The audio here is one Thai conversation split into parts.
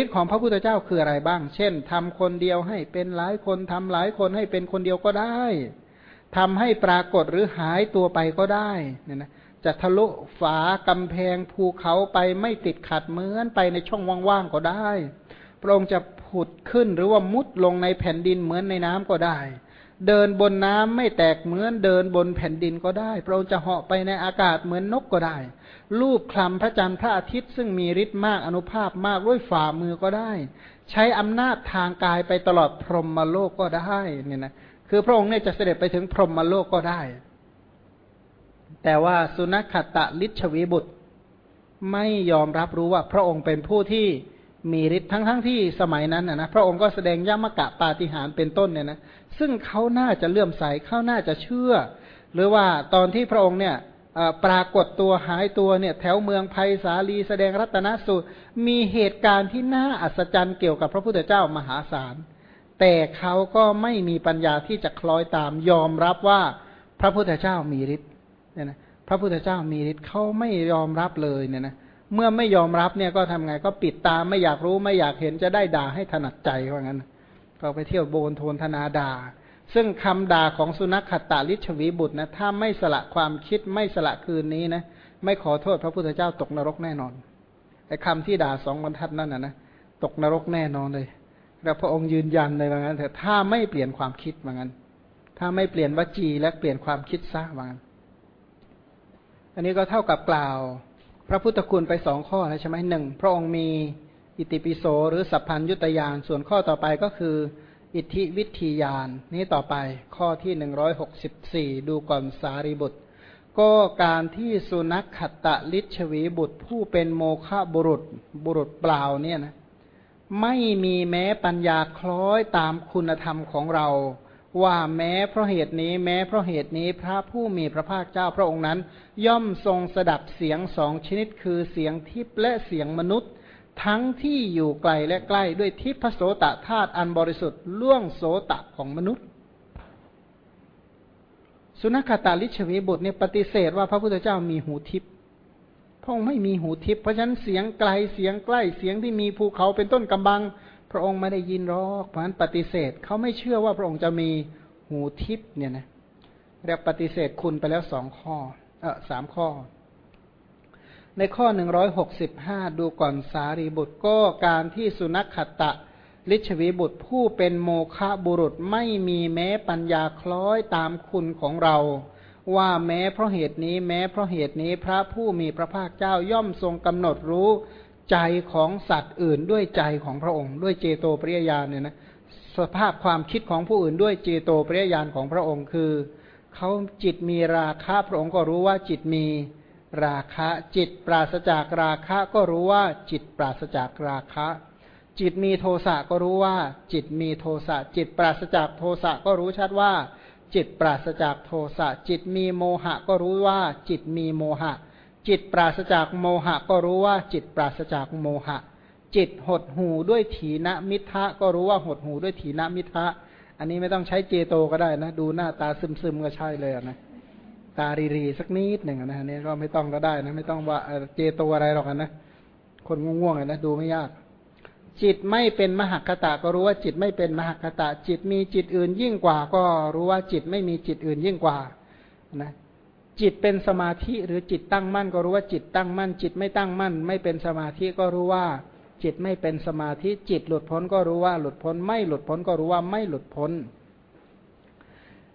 ฤทธิ์ของพระพุทธเจ้าคืออะไรบ้าง เช่นทำคนเดียวให้เป็นหลายคนทำหลายคนให้เป็นคนเดียวก็ได้ทำให้ปรากฏหรือหายตัวไปก็ได้เนี่ยนะจะทะลุฝากำแพงภูเขาไปไม่ติดขัดเหมือนไปในช่องว่างๆก็ได้ พระองค์จะผุดขึ้นหรือว่ามุดลงในแผ่นดินเหมือนในน้ำก็ได้ เดินบนน้ำไม่แตกเหมือนเดินบนแผ่นดินก็ได้ พระองค์จะเหาะไปในอากาศเหมือนนกก็ได้ลูบคลำพระจันทร์พระอาทิตย์ซึ่งมีฤทธิ์มากอนุภาพมากด้วยฝ่ามือก็ได้ ใช้อำนาจทางกายไปตลอดพรหมโลกก็ได้เนี่ยนะคือพระองค์เนี่ยจะเสด็จไปถึงพรหมโลกก็ได้ แต่ว่าสุนัขตะลิชวีบุตร ไม่ยอมรับรู้ว่าพระองค์เป็นผู้ที่มีฤทธิ์ทั้งทั้งที่สมัยนั้นนะพระองค์ก็แสดงยมกะปาฏิหารเป็นต้นเนี่ยนะ ซึ่งเขาน่าจะเลื่อมใสเขาน่าจะเชื่อ หรือว่าตอนที่พระองค์เนี่ยปรากฏตัวหายตัวเนี่ยแถวเมืองภัยสาลีแสดงรัตนสูตร มีเหตุการณ์ที่น่าอัศจรรย์เกี่ยวกับพระพุทธเจ้ามหาศาล แต่เขาก็ไม่มีปัญญาที่จะคล้อยตามยอมรับว่าพระพุทธเจ้ามีฤทธิ์เนี่ยนะพระพุทธเจ้ามีฤทธิ์เขาไม่ยอมรับเลยเนี่ยนะเมื่อไม่ยอมรับเนี่ยก็ทำไงก็ปิดตาไม่อยากรู้ไม่อยากเห็นจะได้ด่าให้ถนัดใจว่างั้น ก็ไปเที่ยวโบนโทนธนาด่าซึ่งคำด่าของสุนัขขตาลิชวีบุตรนะถ้าไม่สละความคิดไม่สละคืนนี้นะไม่ขอโทษพระพุทธเจ้าตกนรกแน่นอนไอ้คำที่ด่าสองบรรทัดนั่นนะนะตกนรกแน่นอนเลยแล้วพระองค์ยืนยันเลยว่างั้นแต่ถ้าไม่เปลี่ยนความคิดว่างั้น ถ้าไม่เปลี่ยนวจีและเปลี่ยนความคิดซะว่างั้น อันนี้ก็เท่ากับกล่าว พระพุทธคุณไปสองข้อแล้วใช่ไหมหนึ่งพระองค์มี อิติปิโสหรือสัพพัญยุตยานส่วนข้อต่อไปก็คือ อิทธิวิธียาน นี้ต่อไปข้อที่หนึ่งร้อยหกสิบสี่ดูก่อนสารีบุตร ก็การที่สุนัขขัตตลิชวีบุตรผู้เป็นโมฆะบุรุษบุรุษเปล่าเนี่ยนะไม่มีแม้ปัญญาคล้อยตามคุณธรรมของเรา ว่าแม้เพราะเหตุนี้แม้เพราะเหตุนี้พระผู้มีพระภาคเจ้าพระองค์นั้น ย่อมทรงสดับเสียงสองชนิดคือเสียงทิพและเสียงมนุษย์ ทั้งที่อยู่ไกลและใกล้ด้วยทิพโสตธาตุอันบริสุทธิ์ล่วงโสตะของมนุษย์ สุนัขตาลิชวีบุตรเนี่ยปฏิเสธว่าพระพุทธเจ้ามีหูทิพพระองค์ไม่มีหูทิพเพราะฉะนั้นเสียงไกลเสียงใกล้เสียงที่มีภูเขาเป็นต้นกำบัง พระองค์ไม่ได้ยินหรอกเพราะฉะนั้นปฏิเสธเขาไม่เชื่อว่าพระองค์จะมีหูทิพเนี่ยนะเรียกปฏิเสธคุณไปแล้วสองข้อเออสามข้อ ในข้อหนึ่งร้อยหกสิบห้าดูก่อนสารีบุตรก็การที่สุนัขขตะ ลิชวีบุตรผู้เป็นโมฆะบุรุษไม่มีแม้ปัญญาคล้อยตามคุณของเรา ว่าแม้เพราะเหตุนี้แม้เพราะเหตุนี้พระผู้มีพระภาคเจ้าย่อมทรงกำหนดรู้ใจของสัตว์อื่นด้วยใจของพระองค์ ด้วยเจโตปริยญาณเนี่ยนะสภาพความคิดของผู้อื่นด้วยเจโตปริยญาณของพระองค์คือเขาจิตมีราคะพระองค์ก็รู้ว่าจิตมี ราคะจิตปราศจากราคะก็รู้ว่าจิตปราศจากราคะ จิตมีโทสะก็รู้ว่า จิตมีโทสะจิตปราศจากโทสะก็รู้ชัดว่า จิตปราศจากโทสะจิตมีโมหะก็รู้ว่า จิตมีโมหะ จิตปราศจากโมหะก็รู้ว่า จิตปราศจากโมหะ จิตหดหูด้วยถีนมิทะก็รู้ว่าหดหูด้วยถีนมิทะ อันนี้ไม่ต้องใช้เจโตก็ได้นะ ดูหน้าตาซึมๆก็ใช่เลยนะ ตารีรีสักนิดหนึ่งนะนี่ก็ไม่ต้องก็ได้นะ ไม่ต้องว่าเจโตอะไรหรอกนะคนง่วงๆนะดูไม่ยาก จิตไม่เป็นมหคตะก็รู้ว่าจิตไม่เป็นมหคตะจิตมีจิตอื่นยิ่งกว่า ก็รู้ว่าจิตไม่มีจิตอื่นยิ่งกว่านะจิตเป็นสมาธิหรือจิตตั้งมั่น ก็รู้ว่าจิตตั้งมั่น จิตไม่ตั้งมั่น ไม่เป็นสมาธิก็รู้ว่า จิตไม่เป็นสมาธิจิตหลุดพ้นก็รู้ว่าหลุดพ้น ไม่หลุดพ้นก็รู้ว่าไม่หลุดพ้น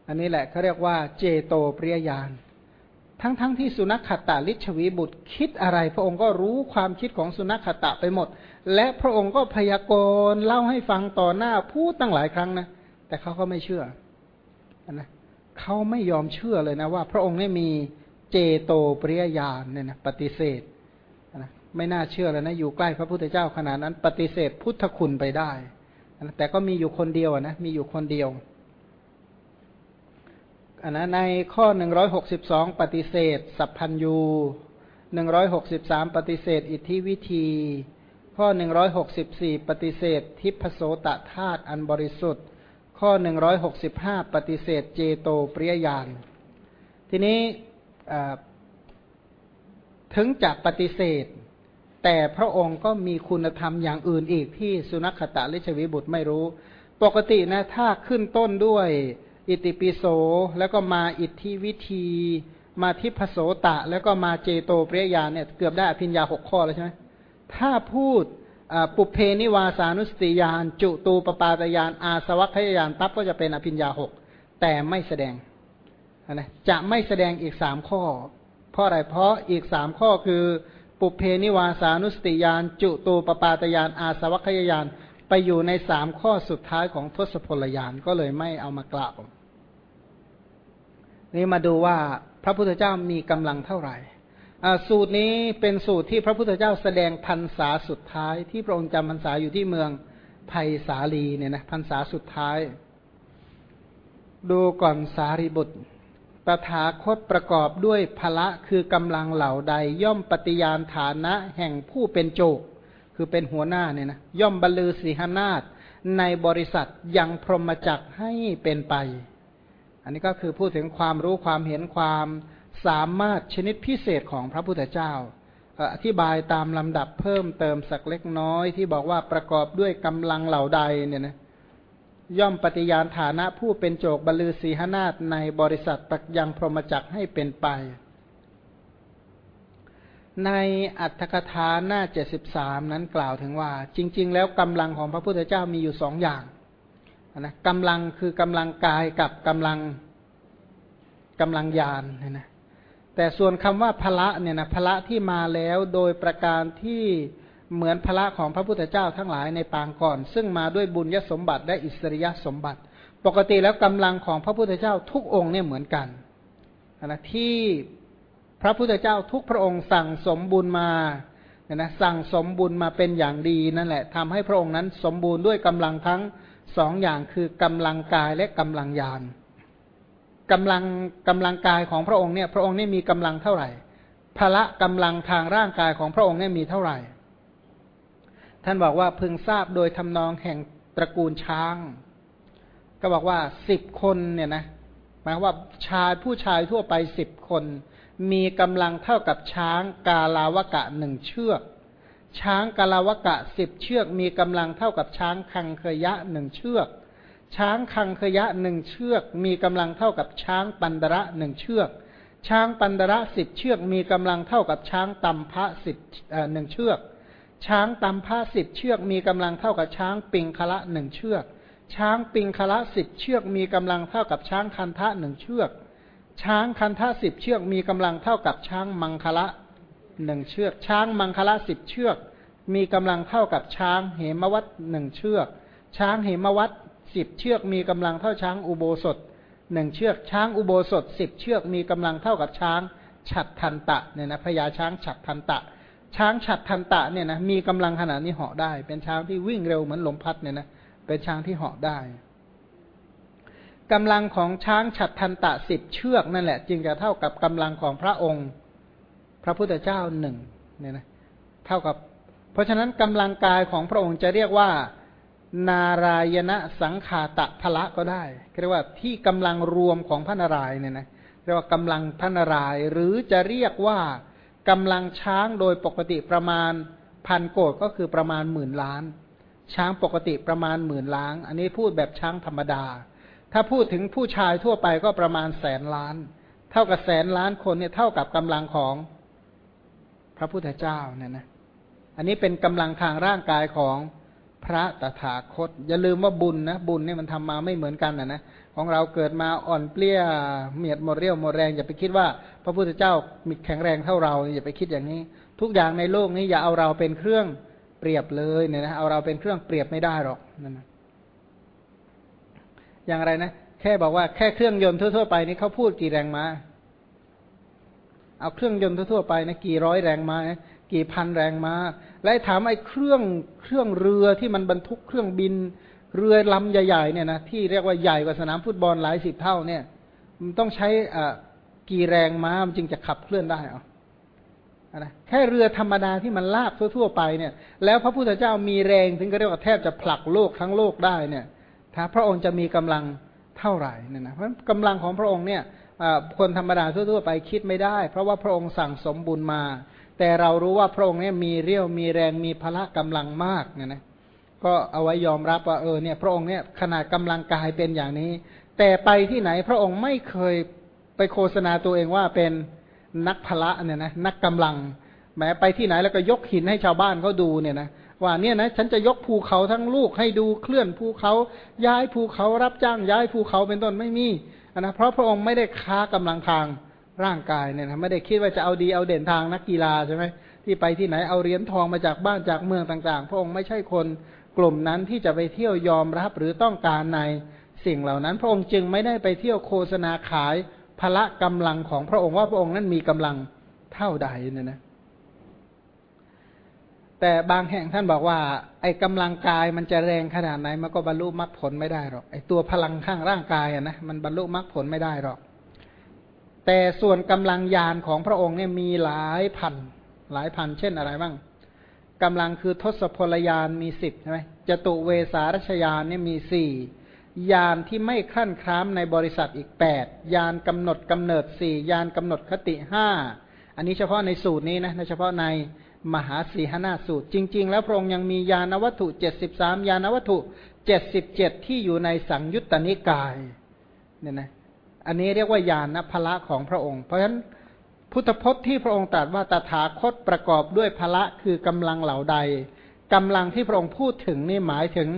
อันนี้แหละเขาเรียกว่าเจโตปริยญาณ ทั้งๆทที่สุนัขขตาลิชวีบุตรคิดอะไร พระองค์ก็รู้ความคิดของสุนัขขตะไปหมด และพระองค์ก็พยากรณ์เล่าให้ฟังต่อหน้าพูดตั้งหลายครั้งนะ แต่เขาก็ไม่เชื่อนะเขาไม่ยอมเชื่อเลยนะว่า พระองค์ไม่มีเจโตปริยญาณเนี่ยนะปฏิเสธนะไม่น่าเชื่อเลยนะอยู่ใกล้พระพุทธเจ้าขนาดนั้น ปฏิเสธพุทธคุณไปได้ แต่ก็มีอยู่คนเดียวนะมีอยู่คนเดียว อันนะในข้อหนึ่งร้อยหกสิบสองปฏิเสธ สัพพัญยูหนึ่งร้อยหกสิบสามปฏิเสธ อิทธิวิธี ข้อหนึ่งร้อยหกสิบสี่ปฏิเสธ ทิพโสตธาตุอันบริสุทธิ์ ข้อหนึ่งร้อยหกสิบห้าปฏิเสธ เจโตปริยญาณทีนี้ถึงจะปฏิเสธแแต่พระองค์ก็มีคุณธรรมอย่างอื่นอีกที่สุนัขตะลิชวิบุตรไม่รู้ ปกตินะถ้าขึ้นต้นด้วย อิติปิโสแล้วก็มาอิทธิวิธี มาทิพโสตะ แล้วก็มาเจโตเปริยานเนี่ยเกือบได้อภิญญาหกข้อแล้วใช่ไหมถ้าพูดปุเพนิวาสานุสติยาน จุตูปปาตยาน อาสวัคยายานปั๊บก็จะเป็นอภิญญาหกแต่ไม่แสดงนะจะไม่แสดงอีกสามข้อ เพราะอะไรเพราะอีกสามข้อคือ ปุเพนิวาสานุสติยาน จุตูปปาตยาน อาสวัคยายาน ไปอยู่ในสามข้อสุดท้ายของทศพลยานก็เลยไม่เอามากล่าวนี่มาดูว่าพระพุทธเจ้ามีกำลังเท่าไหร่สูตรนี้เป็นสูตรที่พระพุทธเจ้าแสดงพรรษาสุดท้าย ที่พระองค์จำพรรษาอยู่ที่เมืองไผ่สาลีเนี่ยนะพรรษาสุดท้าย ดูก่อนสารีบุตรตถาคตประกอบด้วยพละคือกำลังเหล่าใดย่อมปฏิญาณฐานะแห่งผู้เป็นโจก คือเป็นหัวหน้าเนี่ยนะย่อมบรรลือสีหนาฏในบริษัทยังพรหมจักให้เป็นไป อันนี้ก็คือพูดถึงความรู้ความเห็นความสามารถชนิดพิเศษของพระพุทธเจ้า อธิบายตามลำดับเพิ่มเติมสักเล็กน้อยที่บอกว่าประกอบด้วยกำลังเหล่าใดเนี่ยนะย่อมปฏิญาณฐานะผู้เป็นโจกบรรลือสีหนาฏในบริษัทปักยังพรหมจักให้เป็นไป ในอัตถกถาหน้าเจ็ดสิบสามนั้นกล่าวถึงว่า จริง ๆ แล้วกำลังของพระพุทธเจ้ามีอยู่สองอย่างนะกำลังคือกำลังกายกับกำลังกำลังยานเนี่ยนะแต่ส่วนคำว่าพละเนี่ยนะพละที่มาแล้วโดยประการที่เหมือนพระของพระพุทธเจ้าทั้งหลายในปางก่อน ซึ่งมาด้วยบุญยสมบัติและอิสริยสมบัติ ปกติแล้วกำลังของพระพุทธเจ้าทุกองค์เนี่ยเหมือนกันนะที่ พระพุทธเจ้าทุกพระองค์สั่งสมบุญมาเนี่ยนะสั่งสมบุญมาเป็นอย่างดีนั่นแหละทำให้พระองค์นั้นสมบูรณ์ด้วยกำลังทั้งสองอย่างคือกำลังกายและกำลังญาณกำลังกำลังกายของพระองค์เนี่ย พระองค์นี่มีกำลังเท่าไหร่พละกำลังทางร่างกายของพระองค์เนี่ยมีเท่าไหร่ ท่านบอกว่าพึงทราบโดยทำนองแห่งตระกูลช้าง ก็บอกว่าสิบคนเนี่ยนะหมายว่าชายผู้ชายทั่วไปสิบคน มีกำลังเท่ากับช้างกาลาวกะหนึ่งเชือก ช้างกาลาวกะสิบเชือก มีกำลังเท่ากับช้างคังเคยะหนึ่งเชือก ช้างคังเคยะหนึ่งเชือก มีกำลังเท่ากับช้างปันดระหนึ่งเชือก ช้างปันดระสิบเชือก มีกำลังเท่ากับช้างตัมพะสิบหนึ่งเชือก ช้างตัมพะสิบเชือก มีกำลังเท่ากับช้างปิงคละหนึ่งเชือก ช้างปิงคละสิบเชือก มีกำลังเท่ากับช้างคันทะหนึ่งเชือก ช้างคันทะสิบเชือกมีกำลังเท่ากับช้างมังคละหนึ่งเชือก ช้างมังคละสิบเชือก มีกำลังเท่ากับช้างเหมวัตหนึ่งเชือก ช้างเหมวัตสิบเชือกมีกำลังเท่าช้างอุโบสถหนึ่งเชือก ช้างอุโบสถสิบเชือกมีกำลังเท่ากับช้างฉัดทันตะเนี่ยนะพญาช้างฉัดทันตะ ช้างฉัดทันตะเนี่ยนะมีกำลังขนาดนี้เหาะได้ เป็นช้างที่วิ่งเร็วเหมือนลมพัดเนี่ยนะเป็นช้างที่เหาะได้ กำลังของช้างฉัดทันตะสิบเชือกนั่นแหละ จึงจะเท่ากับกำลังของพระองค์ พระพุทธเจ้าหนึ่งเนี่ยนะเท่ากับ เพราะฉะนั้นกำลังกายของพระองค์จะเรียกว่า นารายณสังขาตะพละก็ได้เรียกว่าที่กำลังรวมของพระนารายณ์เนี่ยนะเรียกว่ากำลังพระนารายณ์หรือจะเรียกว่ากำลังช้างโดยปกติประมาณพันโกดก็คือประมาณหมื่นล้าน ช้างปกติประมาณหมื่นล้าน อันนี้พูดแบบช้างธรรมดา ถ้าพูดถึงผู้ชายทั่วไปก็ประมาณแสนล้าน เท่ากับแสนล้านคนเนี่ยเท่ากับกำลังของพระพุทธเจ้าเนี่ยนะ อันนี้เป็นกำลังทางร่างกายของพระตถาคต อย่าลืมว่าบุญนะบุญเนี่ยมันทำมาไม่เหมือนกันนะนะของเราเกิดมาอ่อนเปลี้ยเมียดหมดเรี่ยวหมดแรง อย่าไปคิดว่า พระพุทธเจ้ามีแข็งแรงเท่าเรา อย่าไปคิดอย่างนี้ ทุกอย่างในโลกนี้อย่าเอาเราเป็นเครื่องเปรียบเลยเนี่ยนะเอาเราเป็นเครื่องเปรียบไม่ได้หรอกนั่นนะ อย่างไรนะ แค่บอกว่าแค่เครื่องยนต์ทั่วๆไปนี่เขาพูดกี่แรงมาเอาเครื่องยนต์ทั่วๆไปนะกี่ร้อยแรงมากี่พันแรงมาและถามไอ้เครื่องเครื่องเรือที่มันบรรทุกเครื่องบิน เรือลำใหญ่ๆเนี่ยนะที่เรียกว่าใหญ่กว่าสนามฟุตบอลหลายสิบเท่าเนี่ย มันต้องใช้อ่ากี่แรงม้ามันจึงจะขับเคลื่อนได้เอานะแค่เรือธรรมดาที่มันลากทั่วๆไปเนี่ย แล้วพระพุทธเจ้ามีแรงถึงก็เรียกว่าแทบจะผลักโลกทั้งโลกได้เนี่ย ถ้าพระองค์จะมีกำลังเท่าไหร่เนี่ยนะเพราะกำลังของพระองค์เนี่ยคนธรรมดาทั่วๆไปคิดไม่ได้ เพราะว่าพระองค์สั่งสมบุญมา แต่เรารู้ว่าพระองค์เนี่ยมีเรี่ยวมีแรงมีพละกำลังมากเนี่ยนะก็เอาไว้ยอมรับว่าเออเนี่ยพระองค์เนี่ยขนาดกำลังกายเป็นอย่างนี้ แต่ไปที่ไหนพระองค์ไม่เคยไปโฆษณาตัวเองว่าเป็นนักพละเนี่ยนะนักกำลังแม้ไปที่ไหนแล้วก็ยกหินให้ชาวบ้านเขาดูเนี่ยนะ ว่าเนี่ยนะฉันจะยกภูเขาทั้งลูกให้ดูเคลื่อนภูเขาย้ายภูเขารับจ้างย้ายภูเขาเป็นต้นไม่มีนะเพราะพระองค์ไม่ได้ค้ากำลังทางร่างกายเนี่ยนะไม่ได้คิดว่าจะเอาดีเอาเด่นทางนักกีฬาใช่ไหมที่ไปที่ไหนเอาเหรียญทองมาจากบ้านจากเมืองต่าง ๆ พระองค์ไม่ใช่คนกลุ่มนั้นที่จะไปเที่ยวยอมรับหรือต้องการในสิ่งเหล่านั้น พระองค์จึงไม่ได้ไปเที่ยวโฆษณาขายพละกำลังของพระองค์ว่าพระองค์นั้นมีกำลังเท่าใดเนี่ยนะ แต่บางแห่งท่านบอกว่า ไอ้กำลังกายมันจะแรงขนาดไหนมันก็บรรลุมรรคผลไม่ได้หรอกไอ้ตัวพลังข้างร่างกายอะนะมันบรรลุมรรคผลไม่ได้หรอก แต่ส่วนกำลังยานของพระองค์เนี่ยมีหลายพัน หลายพัน เช่นอะไรบ้างกำลังคือทศพลยานมีสิบใช่ไหมจตุเวสารชยานเนี่ยมีสี่ยานที่ไม่ขั้นครามในบริษัทอีกแปดยานกำหนดกำเนิดสี่ยานกำหนดคติห้าอันนี้เฉพาะในสูตรนี้นะเฉพาะใน มหาสีหนาสูตร จริง ๆ แล้วพระองค์ยังมียานวัตถุเจ็ดสิบสามยานวัตถุเจ็ดสิบเจ็ดที่อยู่ในสังยุตตนิกายเนี่ยนะอันนี้เรียกว่ายานพละของพระองค์ เพราะฉะนั้นพุทธพจน์ที่พระองค์ตรัสว่าตถาคตประกอบด้วยพละคือกำลังเหล่าใดกำลังที่พระองค์พูดถึงนี่หมายถึง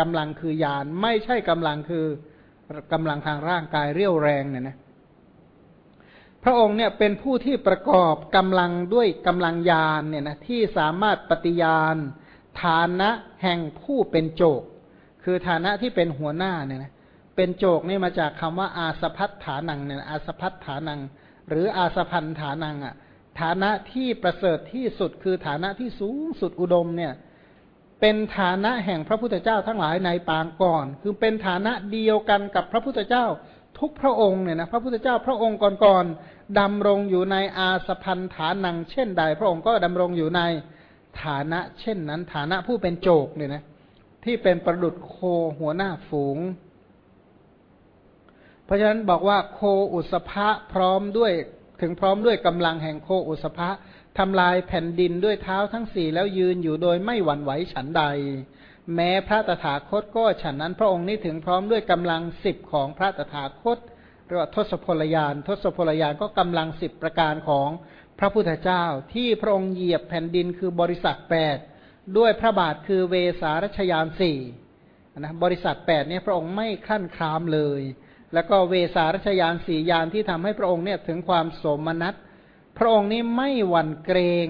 กำลังคือยานไม่ใช่กำลังคือกำลังทางร่างกายเรี่ยวแรงเนี่ยนะ พระองค์เนี่ยเป็นผู้ที่ประกอบกำลังด้วยกำลังยานเนี่ยนะที่สามารถปฏิญาณฐานะแห่งผู้เป็นโจก คือฐานะที่เป็นหัวหน้าเนี่ยนะเป็นโจกนี่มาจากคำว่าอาสพัฒฐานังเนี่ยอาสพัฒฐานัง หรืออาสพันฐานังอะฐานะที่ประเสริฐที่สุดคือฐานะที่สูงสุดอุดมเนี่ยเป็นฐานะแห่งพระพุทธเจ้าทั้งหลายในปางก่อน คือเป็นฐานะเดียวกันกับพระพุทธเจ้า ทุกพระองค์เนี่ยนะพระพุทธเจ้าพระองค์ก่อนๆดำรงอยู่ในอาสพันฐานังเช่นใด พระองค์ก็ดำรงอยู่ในฐานะ เช่นนั้น ฐานะผู้เป็นโจกเนี่ยนะที่เป็นประดุดโคหัวหน้าฝูง เพราะฉะนั้นบอกว่าโคอุสภะพร้อมด้วยถึงพร้อมด้วยกำลังแห่งโคอุสภะทำลายแผ่นดินด้วยเท้าทั้งสี่แล้วยืนอยู่โดยไม่หวั่นไหวฉันใด แม้พระตถาคตก็ฉันนั้นพระองค์นี้ถึงพร้อมด้วยกำลังสิบของพระตถาคตเรียกว่าทศพลยาน ทศพลยานก็กำลังสิบประการของพระพุทธเจ้าที่พระองค์เหยียบแผ่นดินคือบริษัทแปดด้วยพระบาทคือเวสารัชยานสี่นะบริษัทแปดเนี่ยพระองค์ไม่ขั้นครามเลย แล้วก็เวสารัชยานสี่ยานที่ทำให้พระองค์เนี่ยถึงความสมนัสพระองค์นี้ไม่หวั่นเกรง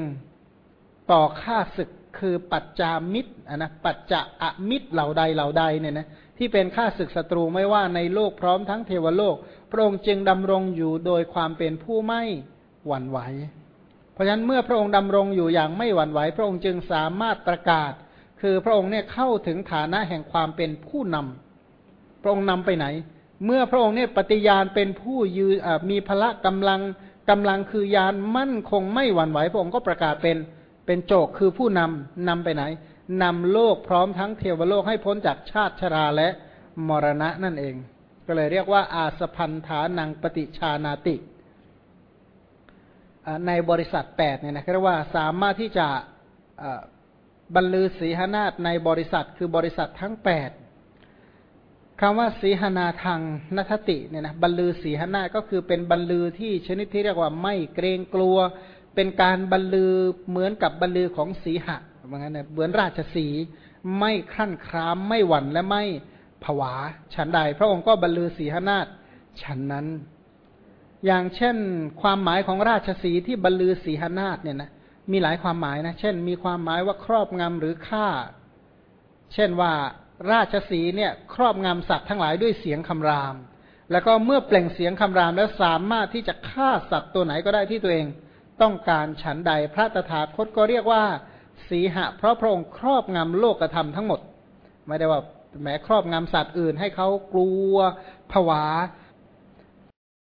ต่อข้าศึก คือปัจจามิตรนะปัจจะอมิตรเหล่าใดเหล่าใดเนี่ยนะที่เป็นข้าศึกศัตรูไม่ว่าในโลกพร้อมทั้งเทวโลก พระองค์จึงดำรงอยู่โดยความเป็นผู้ไม่หวั่นไหว เพราะฉะนั้นเมื่อพระองค์ดำรงอยู่อย่างไม่หวั่นไหว พระองค์จึงสามารถประกาศ คือพระองค์เนี่ยเข้าถึงฐานะแห่งความเป็นผู้นำพระองค์นำไปไหน เมื่อพระองค์เนี่ยปฏิญาณเป็นผู้ยืนมีพละกำลังกำลังคือยานมั่นคงไม่หวั่นไหว พระองค์ก็ประกาศเป็น เป็นโจกคือผู้นำนำไปไหนนำโลกพร้อมทั้งเทวโลกให้พ้นจากชาติชราและมรณะนั่นเอง ก็เลยเรียกว่า อาสพันธานังปฏิชานาติในบริษัทแปดเนี่ยนะเรียกว่าสามารถที่จะบรรลือศีหนาฏในบริษัทคือบริษัททั้งแปดคำว่าสีหนาทางนัตติเนี่ยนะบรรลือสีหนาก็คือเป็นบรรลือที่ชนิดที่เรียกว่าไม่เกรงกลัว เป็นการบรรลือเหมือนกับบรรลือของสีหะเหมือนกันนะเหมือนราชสีไม่ขั้นครามไม่หวั่นและไม่ผวาฉันใด พระองค์ก็บรรลือสีหนาฏฉันนั้น อย่างเช่น ความหมายของราชสีที่บรรลือสีหนาฏเนี่ยนะมีหลายความหมายนะ เช่น มีความหมายว่าครอบงำหรือฆ่า เช่นว่าราชสีเนี่ย ครอบงำสัตว์ทั้งหลายด้วยเสียงคำราม แล้วก็เมื่อเปล่งเสียงคำรามแล้วสามารถที่จะฆ่าสัตว์ตัวไหนก็ได้ที่ตัวเอง ต้องการฉันใดพระตถาคตก็เรียกว่า สีหะ เพราะพระองค์ครอบงำโลกธรรมทั้งหมด ไม่ได้ว่าแม้ครอบงำสัตว์อื่นให้เขากลัวผวา